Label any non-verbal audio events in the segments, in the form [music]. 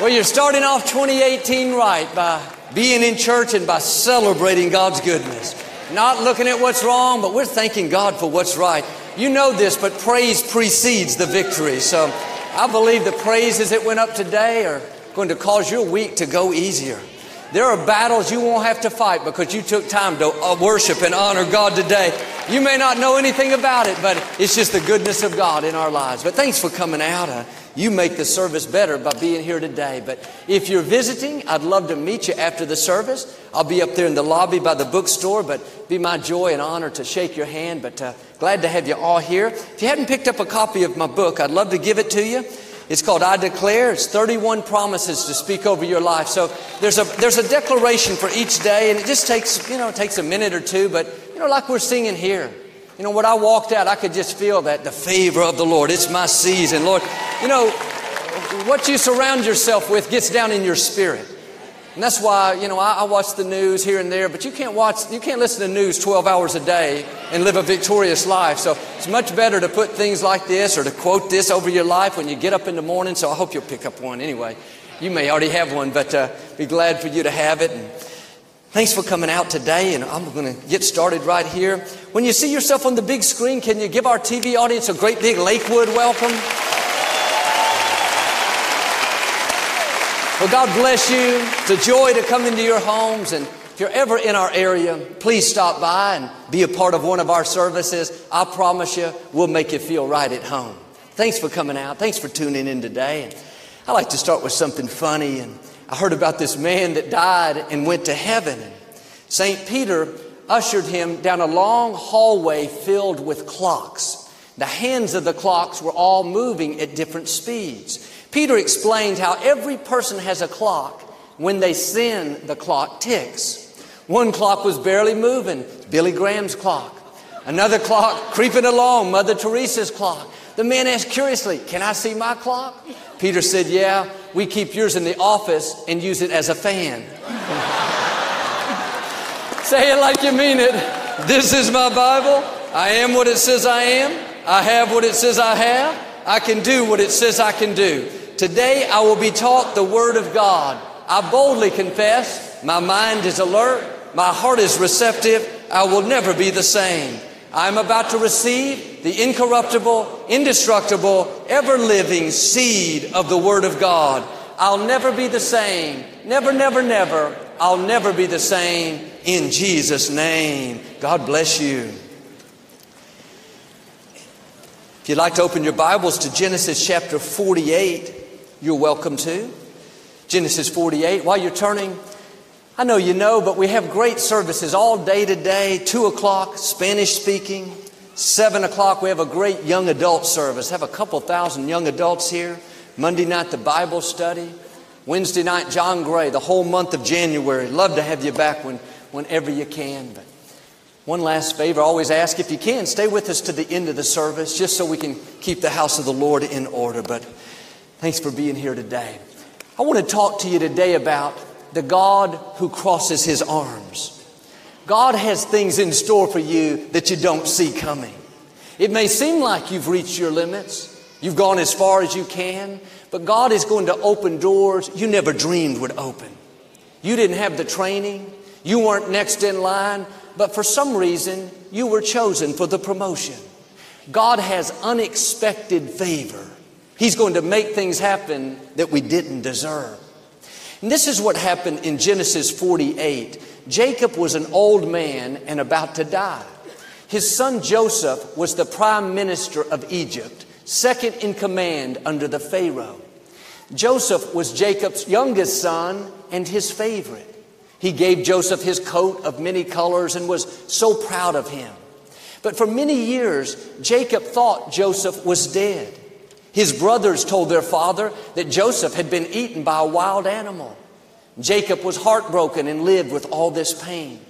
Well, you're starting off 2018 right by being in church and by celebrating God's goodness. Not looking at what's wrong, but we're thanking God for what's right. You know this, but praise precedes the victory. So I believe the praises that went up today are going to cause your week to go easier. There are battles you won't have to fight because you took time to uh, worship and honor God today. You may not know anything about it, but it's just the goodness of God in our lives. But thanks for coming out. You make the service better by being here today. But if you're visiting, I'd love to meet you after the service. I'll be up there in the lobby by the bookstore, but be my joy and honor to shake your hand. But uh, glad to have you all here. If you hadn't picked up a copy of my book, I'd love to give it to you. It's called I Declare. It's 31 promises to speak over your life. So there's a, there's a declaration for each day, and it just takes, you know, it takes a minute or two, but, you know, like we're singing here. You know, when I walked out, I could just feel that the favor of the Lord. It's my season, Lord. You know, what you surround yourself with gets down in your spirit. And that's why, you know, I, I, watch the news here and there, but you can't watch, you can't listen to news 12 hours a day and live a victorious life. So it's much better to put things like this or to quote this over your life when you get up in the morning. So I hope you'll pick up one anyway. You may already have one, but uh, be glad for you to have it. And thanks for coming out today. And I'm going to get started right here. When you see yourself on the big screen, can you give our TV audience a great big Lakewood welcome? Well, God bless you. It's a joy to come into your homes. And if you're ever in our area, please stop by and be a part of one of our services. I promise you, we'll make you feel right at home. Thanks for coming out. Thanks for tuning in today. And I like to start with something funny. And I heard about this man that died and went to heaven. St. Peter ushered him down a long hallway filled with clocks. The hands of the clocks were all moving at different speeds. Peter explained how every person has a clock. When they sin, the clock ticks. One clock was barely moving, Billy Graham's clock. Another clock creeping along, Mother Teresa's clock. The man asked curiously, Can I see my clock? Peter said, Yeah, we keep yours in the office and use it as a fan. [laughs] Say it like you mean it. This is my Bible. I am what it says I am. I have what it says I have. I can do what it says I can do. Today I will be taught the Word of God. I boldly confess, my mind is alert, my heart is receptive, I will never be the same. I'm about to receive the incorruptible, indestructible, ever living seed of the Word of God. I'll never be the same. Never, never, never. I'll never be the same in Jesus' name. God bless you. If you'd like to open your Bibles to Genesis chapter 48, you're welcome to. Genesis 48. While you're turning, I know you know, but we have great services all day today. Two o'clock, Spanish speaking. Seven o'clock, we have a great young adult service. Have a couple thousand young adults here. Monday night, the Bible study. Wednesday night, John Gray, the whole month of January. Love to have you back when, whenever you can. But one last favor, always ask if you can, stay with us to the end of the service, just so we can keep the house of the Lord in order. But Thanks for being here today. I want to talk to you today about the God who crosses his arms. God has things in store for you that you don't see coming. It may seem like you've reached your limits, you've gone as far as you can, but God is going to open doors you never dreamed would open. You didn't have the training, you weren't next in line, but for some reason, you were chosen for the promotion. God has unexpected favor. He's going to make things happen that we didn't deserve. And this is what happened in Genesis 48. Jacob was an old man and about to die. His son Joseph was the prime minister of Egypt, second in command under the Pharaoh. Joseph was Jacob's youngest son and his favorite. He gave Joseph his coat of many colors and was so proud of him. But for many years, Jacob thought Joseph was dead. His brothers told their father that Joseph had been eaten by a wild animal. Jacob was heartbroken and lived with all this pain.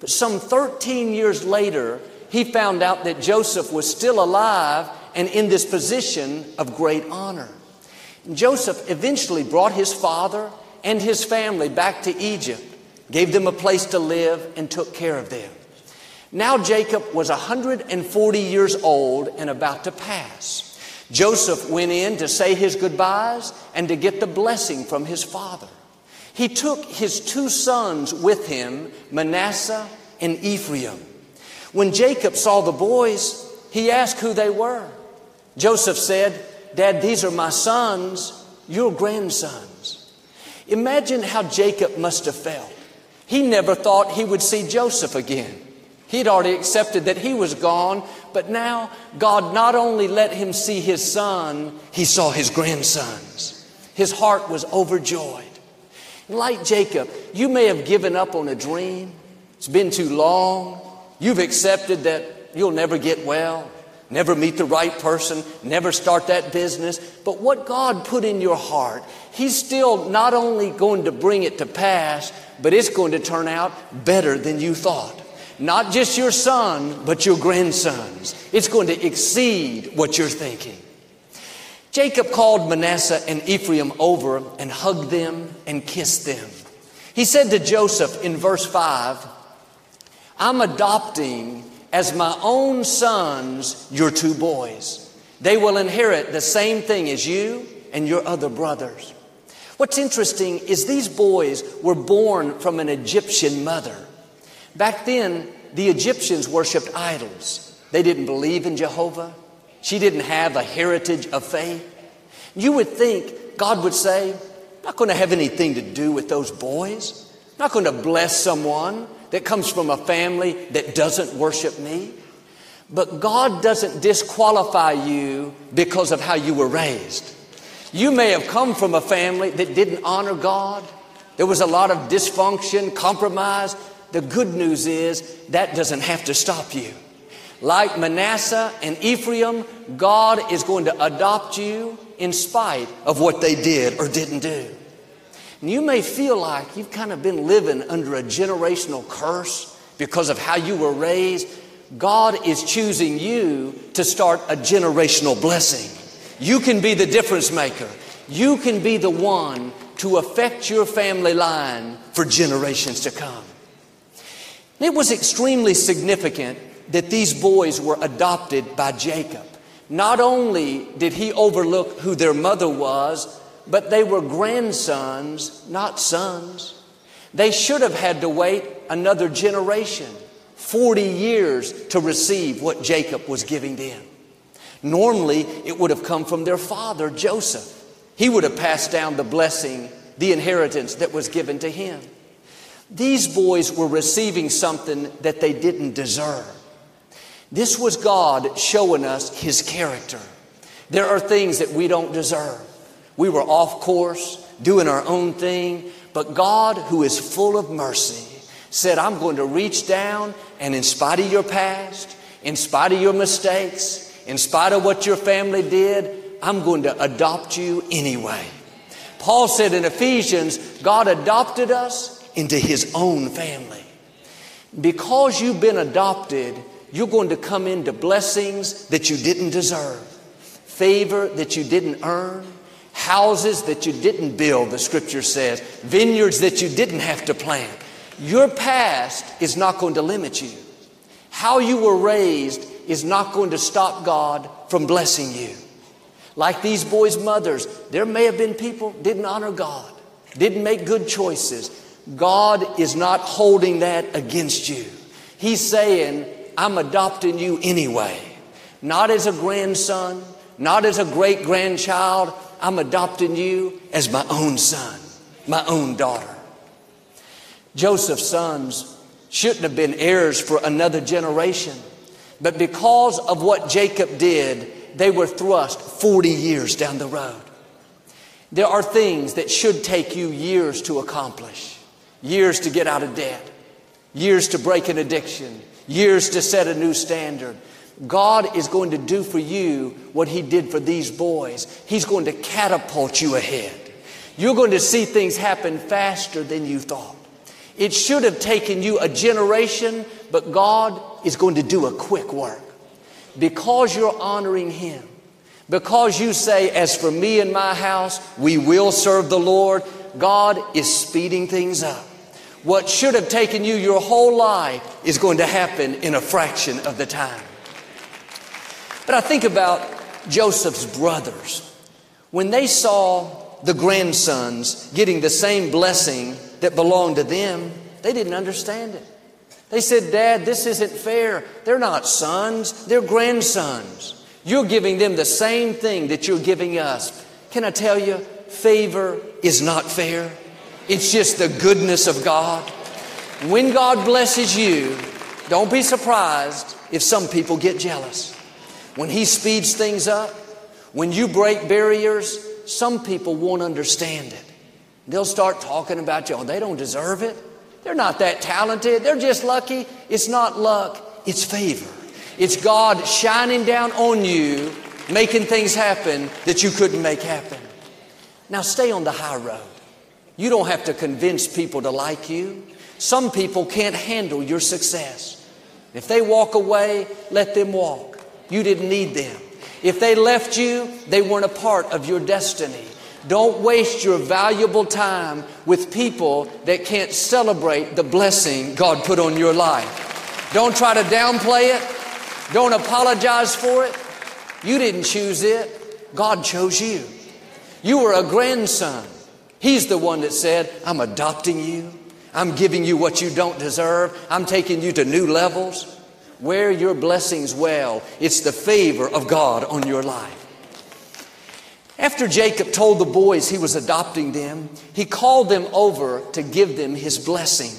But some 13 years later, he found out that Joseph was still alive and in this position of great honor. Joseph eventually brought his father and his family back to Egypt, gave them a place to live, and took care of them. Now Jacob was 140 years old and about to pass. Joseph went in to say his goodbyes and to get the blessing from his father. He took his two sons with him, Manasseh and Ephraim. When Jacob saw the boys, he asked who they were. Joseph said, Dad, these are my sons, your grandsons. Imagine how Jacob must have felt. He never thought he would see Joseph again. He'd already accepted that he was gone, but now God not only let him see his son, he saw his grandsons. His heart was overjoyed. Like Jacob, you may have given up on a dream. It's been too long. You've accepted that you'll never get well, never meet the right person, never start that business. But what God put in your heart, He's still not only going to bring it to pass, but it's going to turn out better than you thought. Not just your son, but your grandsons. It's going to exceed what you're thinking. Jacob called Manasseh and Ephraim over and hugged them and kissed them. He said to Joseph in verse 5, I'm adopting as my own sons your two boys. They will inherit the same thing as you and your other brothers. What's interesting is these boys were born from an Egyptian mother. Back then, the Egyptians worshiped idols. They didn't believe in Jehovah. She didn't have a heritage of faith. You would think God would say, not going to have anything to do with those boys. Not going to bless someone that comes from a family that doesn't worship me. But God doesn't disqualify you because of how you were raised. You may have come from a family that didn't honor God. There was a lot of dysfunction, compromise. The good news is that doesn't have to stop you. Like Manasseh and Ephraim, God is going to adopt you in spite of what they did or didn't do. And you may feel like you've kind of been living under a generational curse because of how you were raised. God is choosing you to start a generational blessing. You can be the difference maker. You can be the one to affect your family line for generations to come. It was extremely significant that these boys were adopted by Jacob. Not only did he overlook who their mother was, but they were grandsons, not sons. They should have had to wait another generation, 40 years, to receive what Jacob was giving them. Normally, it would have come from their father, Joseph. He would have passed down the blessing, the inheritance that was given to him. These boys were receiving something that they didn't deserve. This was God showing us His character. There are things that we don't deserve. We were off course, doing our own thing, but God, who is full of mercy, said, I'm going to reach down and, in spite of your past, in spite of your mistakes, in spite of what your family did, I'm going to adopt you anyway. Paul said in Ephesians, God adopted us into His own family. Because you've been adopted, you're going to come into blessings that you didn't deserve, favor that you didn't earn, houses that you didn't build, the scripture says, vineyards that you didn't have to plant. Your past is not going to limit you. How you were raised is not going to stop God from blessing you. Like these boys' mothers, there may have been people didn't honor God, didn't make good choices. God is not holding that against you. He's saying, I'm adopting you anyway. Not as a grandson, not as a great grandchild. I'm adopting you as my own son, my own daughter. Joseph's sons shouldn't have been heirs for another generation, but because of what Jacob did, they were thrust 40 years down the road. There are things that should take you years to accomplish, years to get out of debt, years to break an addiction, years to set a new standard. God is going to do for you what He did for these boys. He's going to catapult you ahead. You're going to see things happen faster than you thought. It should have taken you a generation, but God is going to do a quick work. Because you're honoring Him, because you say, As for me and my house, we will serve the Lord, God is speeding things up. What should have taken you your whole life is going to happen in a fraction of the time. But I think about Joseph's brothers. When they saw the grandsons getting the same blessing that belonged to them, they didn't understand it. They said, Dad, this isn't fair. They're not sons, they're grandsons. You're giving them the same thing that you're giving us. Can I tell you, favor is not fair. It's just the goodness of God. When God blesses you, don't be surprised if some people get jealous. When He speeds things up, when you break barriers, some people won't understand it. They'll start talking about you. Oh, they don't deserve it. They're not that talented. They're just lucky. It's not luck, it's favor. It's God shining down on you, making things happen that you couldn't make happen. Now stay on the high road. You don't have to convince people to like you. Some people can't handle your success. If they walk away, let them walk. You didn't need them. If they left you, they weren't a part of your destiny. Don't waste your valuable time with people that can't celebrate the blessing God put on your life. Don't try to downplay it. Don't apologize for it. You didn't choose it. God chose you. You were a grandson. He's the one that said, I'm adopting you. I'm giving you what you don't deserve. I'm taking you to new levels. Wear your blessings well. It's the favor of God on your life. After Jacob told the boys he was adopting them, he called them over to give them his blessing.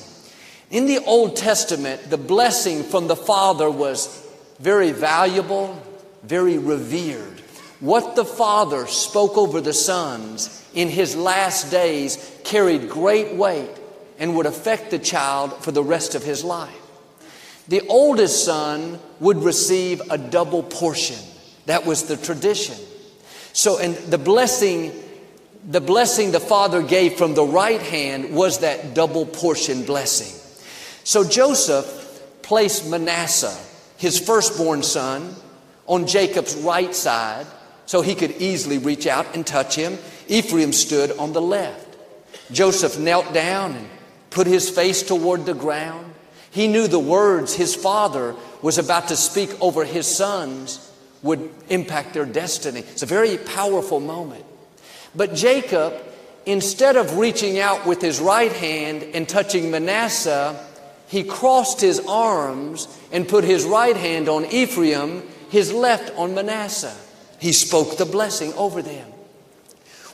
In the Old Testament, the blessing from the Father was very valuable, very revered. What the Father spoke over the sons in his last days carried great weight and would affect the child for the rest of his life. The oldest son would receive a double portion. That was the tradition. So, and the blessing, the blessing the father gave from the right hand was that double portion blessing. So Joseph placed Manasseh, his firstborn son, on Jacob's right side so he could easily reach out and touch him. Ephraim stood on the left. Joseph knelt down and put his face toward the ground. He knew the words his father was about to speak over his sons would impact their destiny. It's a very powerful moment. But Jacob, instead of reaching out with his right hand and touching Manasseh, he crossed his arms and put his right hand on Ephraim, his left on Manasseh. He spoke the blessing over them.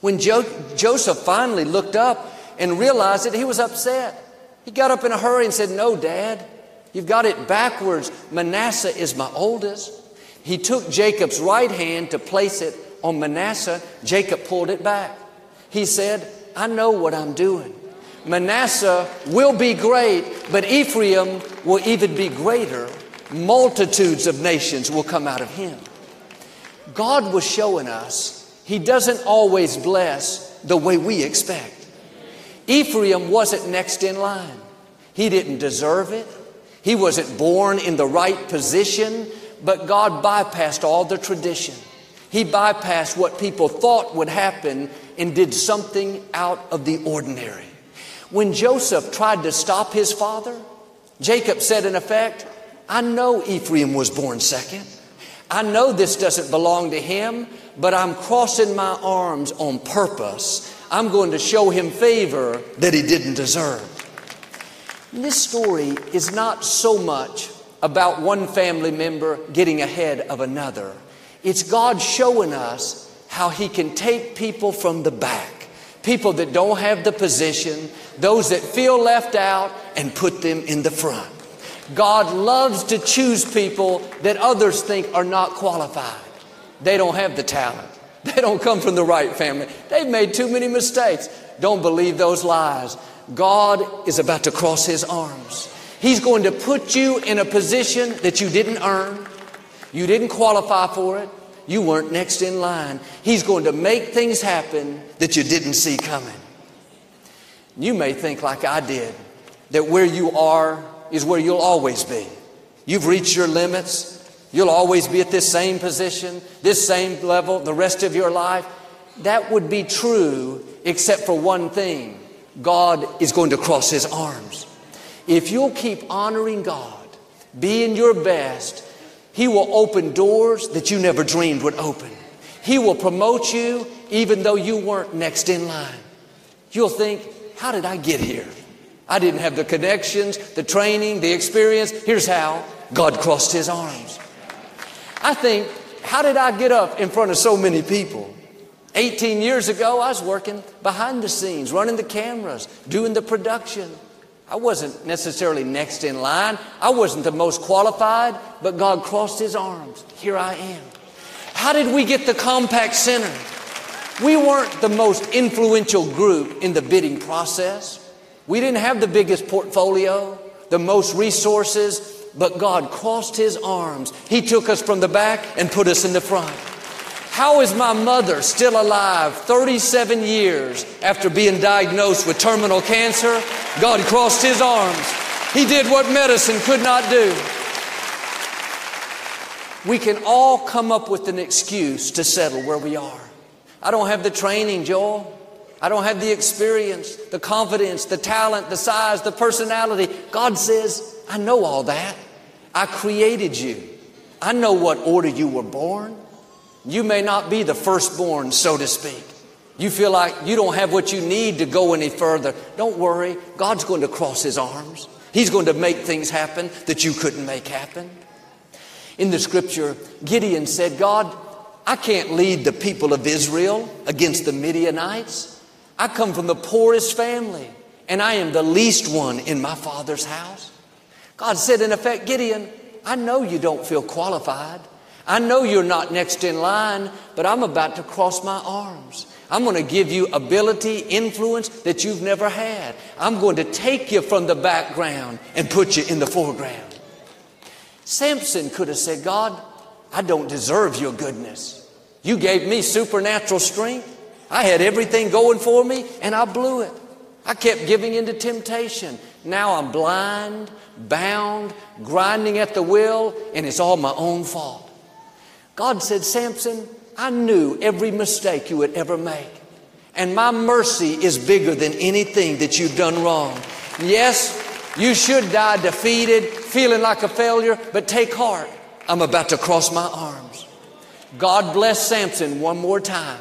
When jo- Joseph finally looked up and realized it, he was upset. He got up in a hurry and said, No, Dad, you've got it backwards. Manasseh is my oldest. He took Jacob's right hand to place it on Manasseh. Jacob pulled it back. He said, I know what I'm doing. Manasseh will be great, but Ephraim will even be greater. Multitudes of nations will come out of him. God was showing us He doesn't always bless the way we expect. Ephraim wasn't next in line. He didn't deserve it. He wasn't born in the right position but God bypassed all the tradition. He bypassed what people thought would happen and did something out of the ordinary. When Joseph tried to stop his father, Jacob said, in effect, I know Ephraim was born second. I know this doesn't belong to him, but I'm crossing my arms on purpose. I'm going to show him favor that he didn't deserve. this story is not so much about one family member getting ahead of another. It's God showing us how He can take people from the back, people that don't have the position, those that feel left out, and put them in the front. God loves to choose people that others think are not qualified. They don't have the talent. [laughs] They don't come from the right family. They've made too many mistakes. Don't believe those lies. God is about to cross His arms. He's going to put you in a position that you didn't earn. You didn't qualify for it. You weren't next in line. He's going to make things happen that you didn't see coming. You may think, like I did, that where you are is where you'll always be. You've reached your limits. You'll always be at this same position, this same level, the rest of your life. That would be true, except for one thing God is going to cross His arms. If you'll keep honoring God, being your best, He will open doors that you never dreamed would open. He will promote you even though you weren't next in line. You'll think, how did I get here? I didn't have the connections, the training, the experience. Here's how God crossed his arms. I think, how did I get up in front of so many people? 18 years ago, I was working behind the scenes, running the cameras, doing the production. I wasn't necessarily next in line. I wasn't the most qualified, but God crossed his arms. Here I am. How did we get the Compaq Center? We weren't the most influential group in the bidding process. We didn't have the biggest portfolio, the most resources, but God crossed his arms. He took us from the back and put us in the front. How is my mother still alive 37 years after being diagnosed with terminal cancer? God crossed his arms. He did what medicine could not do. We can all come up with an excuse to settle where we are. I don't have the training, Joel. I don't have the experience, the confidence, the talent, the size, the personality. God says, I know all that. I created you. I know what order you were born. You may not be the firstborn, so to speak. You feel like you don't have what you need to go any further. Don't worry. God's going to cross His arms. He's going to make things happen that you couldn't make happen. In the scripture, Gideon said, God, I can't lead the people of Israel against the Midianites. I come from the poorest family, and I am the least one in my father's house. God said, in effect, Gideon, I know you don't feel qualified. I know you're not next in line, but I'm about to cross my arms. I'm going to give you ability, influence that you've never had. I'm going to take you from the background and put you in the foreground. Samson could have said, God, I don't deserve your goodness. You gave me supernatural strength. I had everything going for me and I blew it. I kept giving into temptation. Now I'm blind, bound, grinding at the wheel, and it's all my own fault. God said, Samson, I knew every mistake you would ever make. And my mercy is bigger than anything that you've done wrong. Yes, you should die defeated, feeling like a failure, but take heart. I'm about to cross my arms. God bless Samson one more time.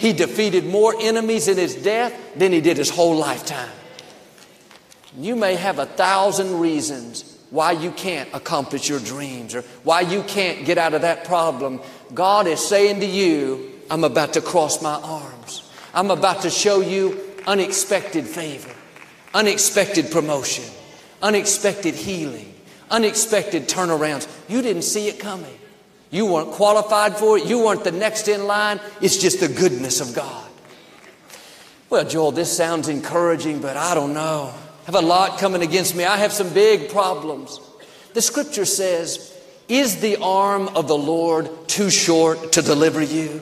He defeated more enemies in his death than he did his whole lifetime. You may have a thousand reasons why you can't accomplish your dreams or why you can't get out of that problem. God is saying to you, I'm about to cross my arms. I'm about to show you unexpected favor, unexpected promotion, unexpected healing, unexpected turnarounds. You didn't see it coming. You weren't qualified for it. You weren't the next in line. It's just the goodness of God. Well, Joel, this sounds encouraging, but I don't know I have a lot coming against me. I have some big problems. The scripture says, Is the arm of the Lord too short to deliver you?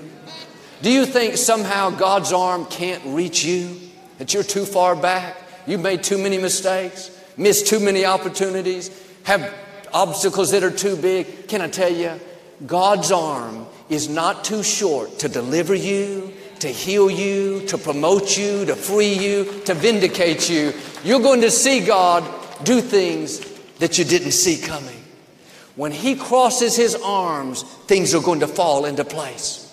Do you think somehow God's arm can't reach you? That you're too far back? You've made too many mistakes, missed too many opportunities, have obstacles that are too big? Can I tell you? God's arm is not too short to deliver you, to heal you, to promote you, to free you, to vindicate you. You're going to see God do things that you didn't see coming. When He crosses His arms, things are going to fall into place.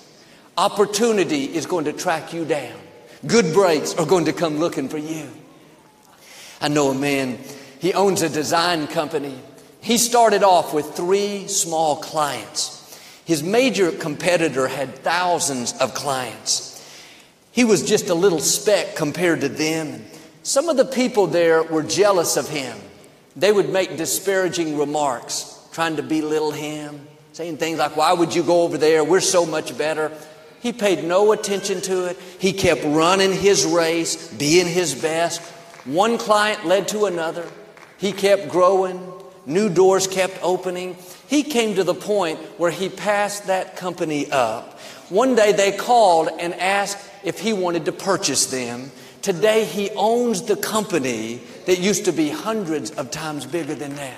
Opportunity is going to track you down. Good breaks are going to come looking for you. I know a man, he owns a design company. He started off with three small clients. His major competitor had thousands of clients. He was just a little speck compared to them. Some of the people there were jealous of him. They would make disparaging remarks, trying to belittle him, saying things like, Why would you go over there? We're so much better. He paid no attention to it. He kept running his race, being his best. One client led to another. He kept growing. New doors kept opening. He came to the point where he passed that company up. One day they called and asked if he wanted to purchase them. Today, he owns the company that used to be hundreds of times bigger than that.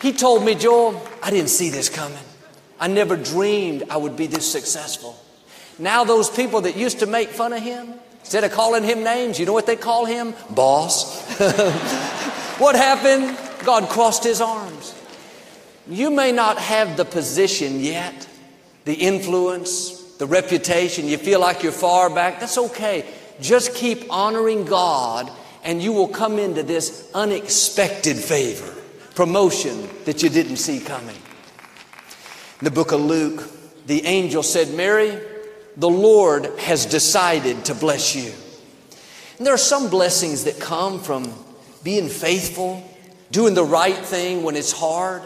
He told me, Joel, I didn't see this coming. I never dreamed I would be this successful. Now, those people that used to make fun of him, instead of calling him names, you know what they call him? Boss. [laughs] what happened? God crossed his arms. You may not have the position yet, the influence, the reputation, you feel like you're far back, that's okay. Just keep honoring God and you will come into this unexpected favor, promotion that you didn't see coming. In the book of Luke, the angel said, Mary, the Lord has decided to bless you. And there are some blessings that come from being faithful, doing the right thing when it's hard.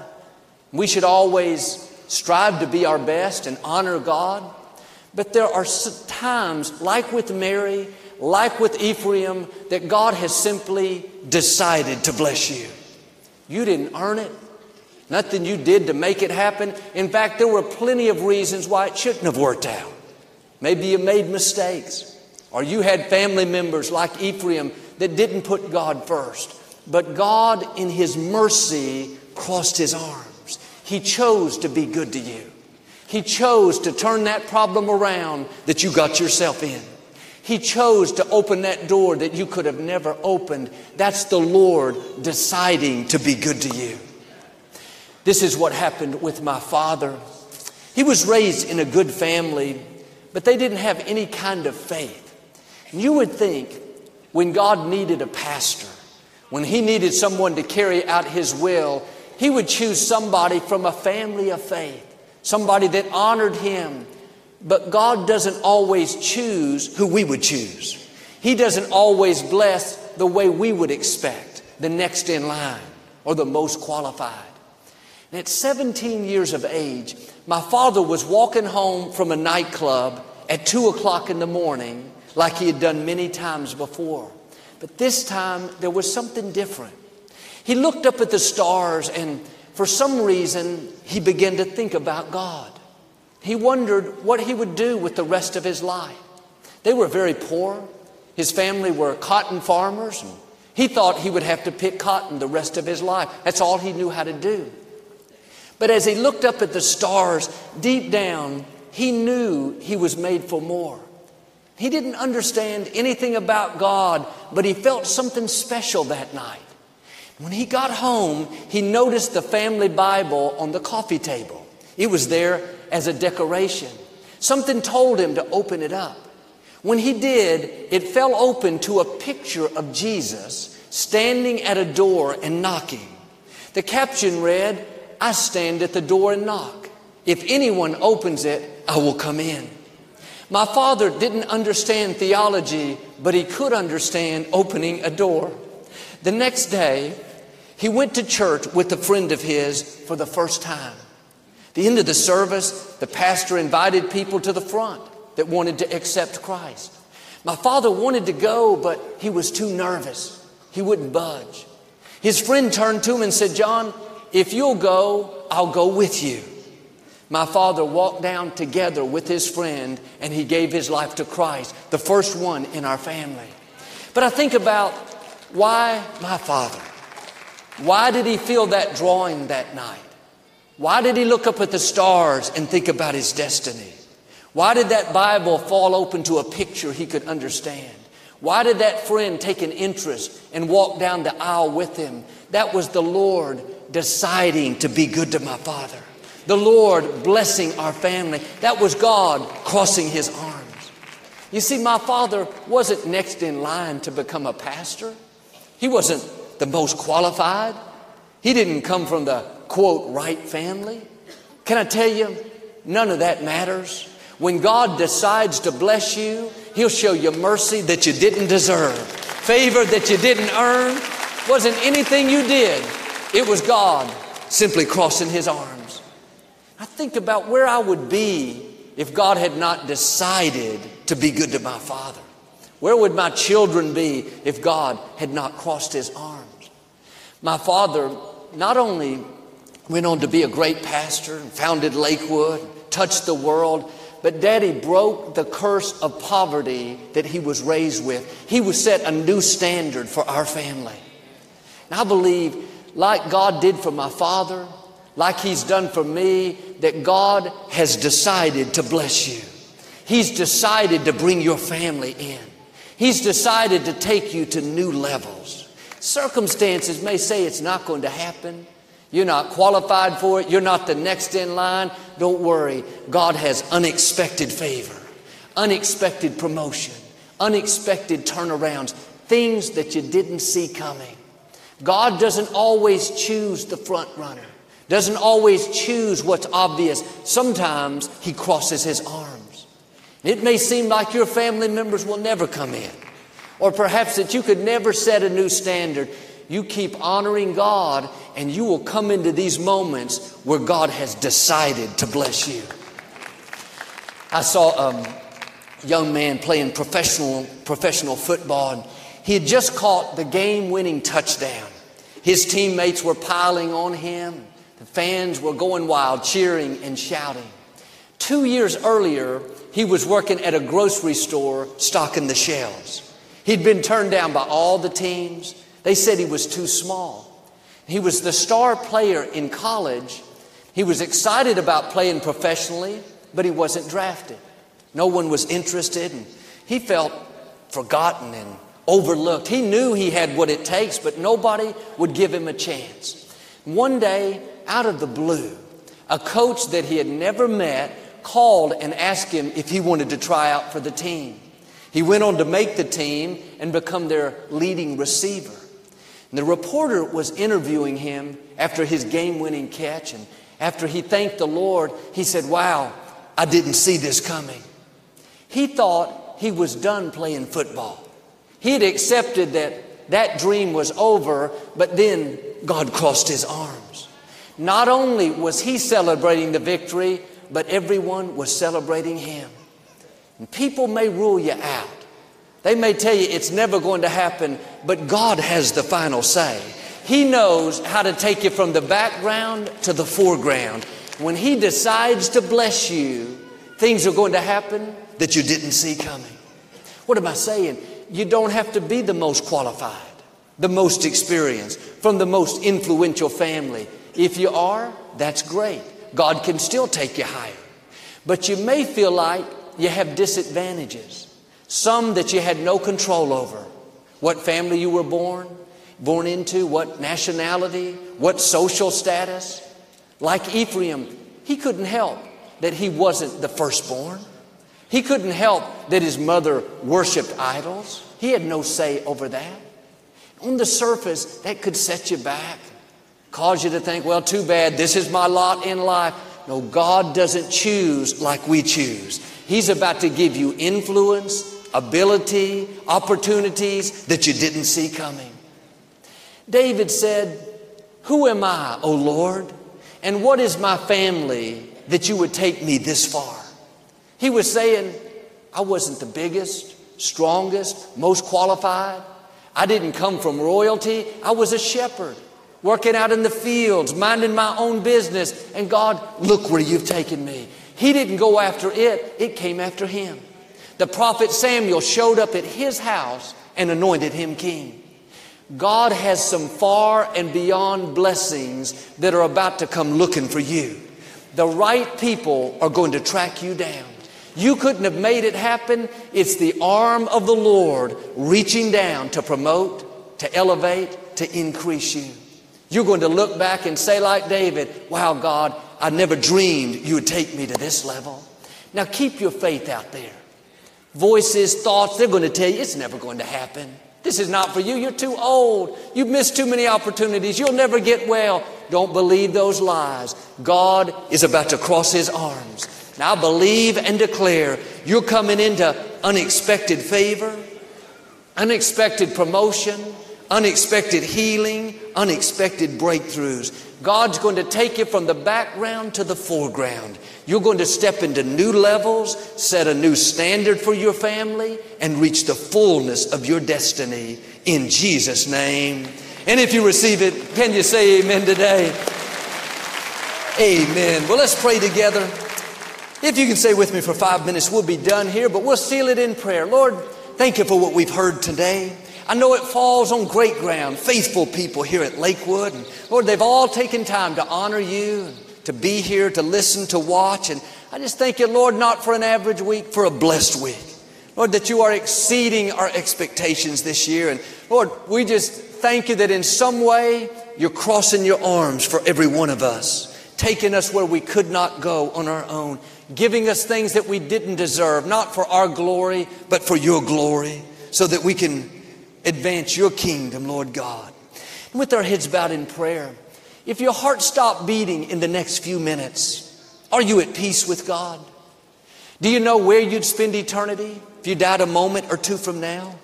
We should always strive to be our best and honor God. But there are times, like with Mary, like with Ephraim, that God has simply decided to bless you. You didn't earn it. Nothing you did to make it happen. In fact, there were plenty of reasons why it shouldn't have worked out. Maybe you made mistakes, or you had family members like Ephraim that didn't put God first. But God, in His mercy, crossed His arms. He chose to be good to you. He chose to turn that problem around that you got yourself in. He chose to open that door that you could have never opened. That's the Lord deciding to be good to you. This is what happened with my father. He was raised in a good family, but they didn't have any kind of faith. You would think when God needed a pastor, when he needed someone to carry out his will, he would choose somebody from a family of faith, somebody that honored him, but God doesn't always choose who we would choose. He doesn't always bless the way we would expect, the next in line or the most qualified. And at 17 years of age, my father was walking home from a nightclub at 2 o'clock in the morning like he had done many times before. But this time there was something different. He looked up at the stars and for some reason he began to think about God. He wondered what he would do with the rest of his life. They were very poor. His family were cotton farmers. And he thought he would have to pick cotton the rest of his life. That's all he knew how to do. But as he looked up at the stars, deep down, he knew he was made for more. He didn't understand anything about God, but he felt something special that night. When he got home, he noticed the family Bible on the coffee table. It was there as a decoration. Something told him to open it up. When he did, it fell open to a picture of Jesus standing at a door and knocking. The caption read, I stand at the door and knock. If anyone opens it, I will come in. My father didn't understand theology, but he could understand opening a door. The next day, he went to church with a friend of his for the first time the end of the service, the pastor invited people to the front that wanted to accept Christ. My father wanted to go, but he was too nervous. He wouldn't budge. His friend turned to him and said, John, if you'll go, I'll go with you. My father walked down together with his friend and he gave his life to Christ, the first one in our family. But I think about why my father? Why did he feel that drawing that night? Why did he look up at the stars and think about his destiny? Why did that Bible fall open to a picture he could understand? Why did that friend take an interest and walk down the aisle with him? That was the Lord deciding to be good to my father. The Lord blessing our family. That was God crossing his arms. You see, my father wasn't next in line to become a pastor. He wasn't the most qualified. He didn't come from the quote, right family? Can I tell you, none of that matters. When God decides to bless you, He'll show you mercy that you didn't deserve, favor that you didn't earn. Wasn't anything you did, it was God simply crossing His arms. I think about where I would be if God had not decided to be good to my father. Where would my children be if God had not crossed His arms? My father not only went on to be a great pastor and founded Lakewood, touched the world. But daddy broke the curse of poverty that he was raised with. He was set a new standard for our family. And I believe, like God did for my father, like he's done for me, that God has decided to bless you. He's decided to bring your family in. He's decided to take you to new levels. Circumstances may say it's not going to happen. You're not qualified for it. You're not the next in line. Don't worry. God has unexpected favor, unexpected promotion, unexpected turnarounds, things that you didn't see coming. God doesn't always choose the front runner, doesn't always choose what's obvious. Sometimes He crosses His arms. It may seem like your family members will never come in, or perhaps that you could never set a new standard. You keep honoring God, and you will come into these moments where God has decided to bless you. I saw a young man playing professional, professional football, and he had just caught the game winning touchdown. His teammates were piling on him. The fans were going wild, cheering and shouting. Two years earlier, he was working at a grocery store stocking the shelves. He'd been turned down by all the teams. They said he was too small. He was the star player in college. He was excited about playing professionally, but he wasn't drafted. No one was interested, and he felt forgotten and overlooked. He knew he had what it takes, but nobody would give him a chance. One day, out of the blue, a coach that he had never met called and asked him if he wanted to try out for the team. He went on to make the team and become their leading receiver. And the reporter was interviewing him after his game winning catch, and after he thanked the Lord, he said, Wow, I didn't see this coming. He thought he was done playing football. He'd accepted that that dream was over, but then God crossed his arms. Not only was he celebrating the victory, but everyone was celebrating him. And people may rule you out. They may tell you it's never going to happen, but God has the final say. He knows how to take you from the background to the foreground. When He decides to bless you, things are going to happen that you didn't see coming. What am I saying? you don't have to be the most qualified, the most experienced, from the most influential family. If you are, that's great. God can still take you higher. But you may feel like you have disadvantages, some that you had no control over. What family you were born, born into, what nationality, what social status. Like Ephraim, he couldn't help that he wasn't the firstborn. He couldn't help that his mother worshiped idols. He had no say over that. On the surface, that could set you back, cause you to think, well, too bad, this is my lot in life. No, God doesn't choose like we choose. He's about to give you influence, ability, opportunities that you didn't see coming. David said, Who am I, O Lord? And what is my family that you would take me this far? He was saying, I wasn't the biggest, strongest, most qualified. I didn't come from royalty. I was a shepherd, working out in the fields, minding my own business. And God, look where you've taken me. He didn't go after it, it came after him. The prophet Samuel showed up at his house and anointed him king. God has some far and beyond blessings that are about to come looking for you. The right people are going to track you down. You couldn't have made it happen. It's the arm of the Lord reaching down to promote, to elevate, to increase you. You're going to look back and say, like David, wow, God, I never dreamed you would take me to this level. Now keep your faith out there. Voices, thoughts, they're going to tell you it's never going to happen. This is not for you. You're too old. You've missed too many opportunities. You'll never get well. Don't believe those lies. God is about to cross his arms now believe and declare you're coming into unexpected favor, unexpected promotion, unexpected healing, unexpected breakthroughs. God's going to take you from the background to the foreground. You're going to step into new levels, set a new standard for your family, and reach the fullness of your destiny in Jesus' name. And if you receive it, can you say amen today? Amen. Well, let's pray together. If you can stay with me for five minutes, we'll be done here, but we'll seal it in prayer. Lord, thank you for what we've heard today. I know it falls on great ground, faithful people here at Lakewood. And Lord, they've all taken time to honor you, to be here, to listen, to watch. And I just thank you, Lord, not for an average week, for a blessed week. Lord, that you are exceeding our expectations this year. And Lord, we just thank you that in some way you're crossing your arms for every one of us, taking us where we could not go on our own, giving us things that we didn't deserve, not for our glory, but for your glory, so that we can advance your kingdom, Lord God. And with our heads bowed in prayer, if your heart stopped beating in the next few minutes, are you at peace with God? Do you know where you'd spend eternity if you died a moment or two from now?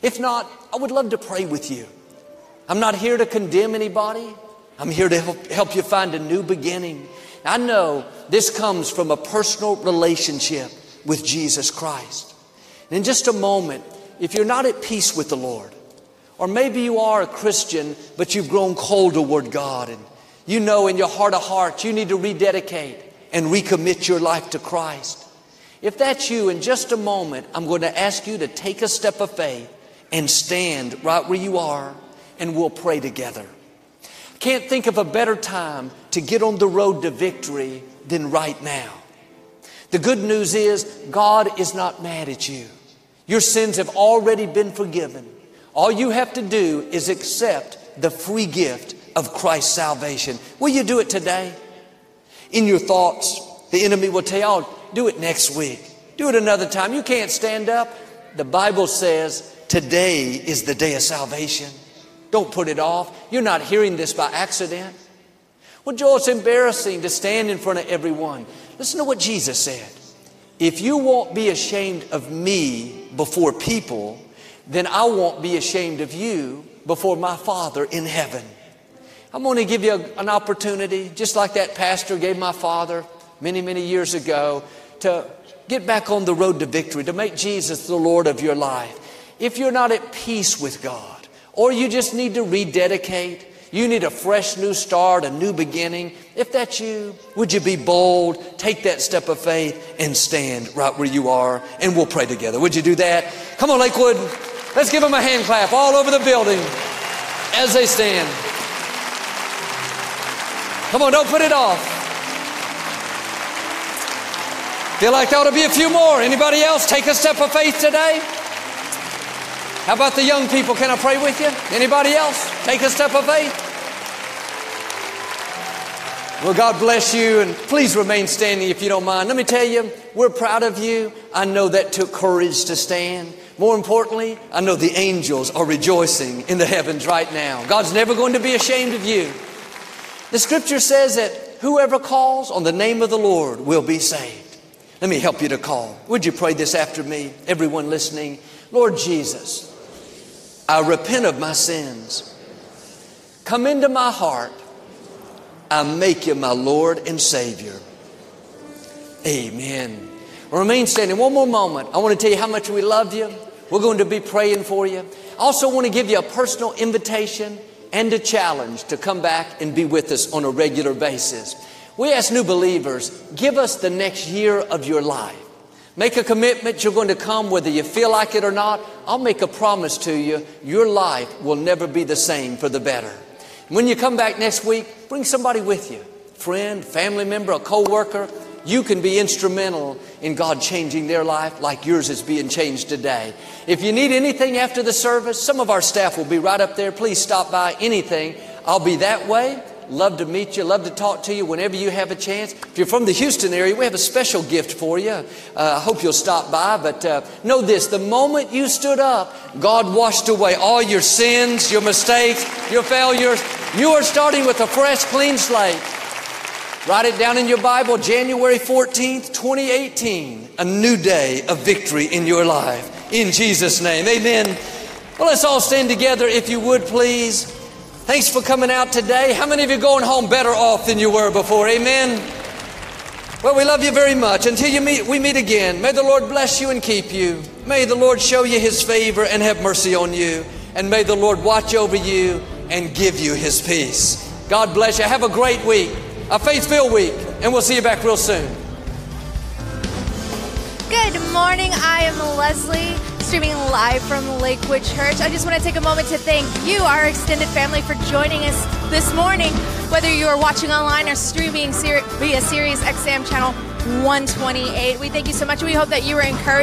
If not, I would love to pray with you. I'm not here to condemn anybody. I'm here to help, help you find a new beginning. I know this comes from a personal relationship with Jesus Christ. And in just a moment, if you're not at peace with the Lord, or maybe you are a Christian, but you've grown cold toward God, and you know in your heart of hearts you need to rededicate and recommit your life to Christ. If that's you, in just a moment, I'm going to ask you to take a step of faith and stand right where you are, and we'll pray together. Can't think of a better time to get on the road to victory than right now. The good news is God is not mad at you. Your sins have already been forgiven. All you have to do is accept the free gift of Christ's salvation. Will you do it today? In your thoughts, the enemy will tell you, oh, do it next week. Do it another time. You can't stand up. The Bible says today is the day of salvation. Don't put it off. You're not hearing this by accident. Well, Joel, it's embarrassing to stand in front of everyone. Listen to what Jesus said. If you won't be ashamed of me before people, then I won't be ashamed of you before my Father in heaven. I'm going to give you a, an opportunity, just like that pastor gave my father many, many years ago, to get back on the road to victory, to make Jesus the Lord of your life. If you're not at peace with God, or you just need to rededicate. You need a fresh new start, a new beginning. If that's you, would you be bold, take that step of faith, and stand right where you are, and we'll pray together. Would you do that? Come on, Lakewood. Let's give them a hand clap all over the building as they stand. Come on, don't put it off. Feel like there ought to be a few more. Anybody else take a step of faith today? How about the young people? Can I pray with you? Anybody else? Take a step of faith. Well, God bless you, and please remain standing if you don't mind. Let me tell you, we're proud of you. I know that took courage to stand. More importantly, I know the angels are rejoicing in the heavens right now. God's never going to be ashamed of you. The scripture says that whoever calls on the name of the Lord will be saved. Let me help you to call. Would you pray this after me? Everyone listening. Lord Jesus, I repent of my sins. Come into my heart. I make you my Lord and Savior. Amen. Remain standing one more moment. I want to tell you how much we love you. We're going to be praying for you. I also want to give you a personal invitation and a challenge to come back and be with us on a regular basis. We ask new believers, give us the next year of your life. Make a commitment you're going to come whether you feel like it or not. I'll make a promise to you. Your life will never be the same for the better. When you come back next week, bring somebody with you. Friend, family member, a co-worker. You can be instrumental in God changing their life like yours is being changed today. If you need anything after the service, some of our staff will be right up there. Please stop by anything. I'll be that way. Love to meet you. Love to talk to you whenever you have a chance. If you're from the Houston area, we have a special gift for you. Uh, I hope you'll stop by. But uh, know this the moment you stood up, God washed away all your sins, your mistakes, your failures. You are starting with a fresh, clean slate. Write it down in your Bible, January 14th, 2018. A new day of victory in your life. In Jesus' name. Amen. Well, let's all stand together if you would, please. Thanks for coming out today. How many of you going home better off than you were before? Amen. Well, we love you very much. Until you meet, we meet again. May the Lord bless you and keep you. May the Lord show you His favor and have mercy on you. And may the Lord watch over you and give you His peace. God bless you. Have a great week, a faith-filled week, and we'll see you back real soon. Good morning. I am Leslie streaming live from Lakewood Church. I just want to take a moment to thank you, our extended family, for joining us this morning. Whether you are watching online or streaming via Sirius XM channel 128, we thank you so much. We hope that you were encouraged.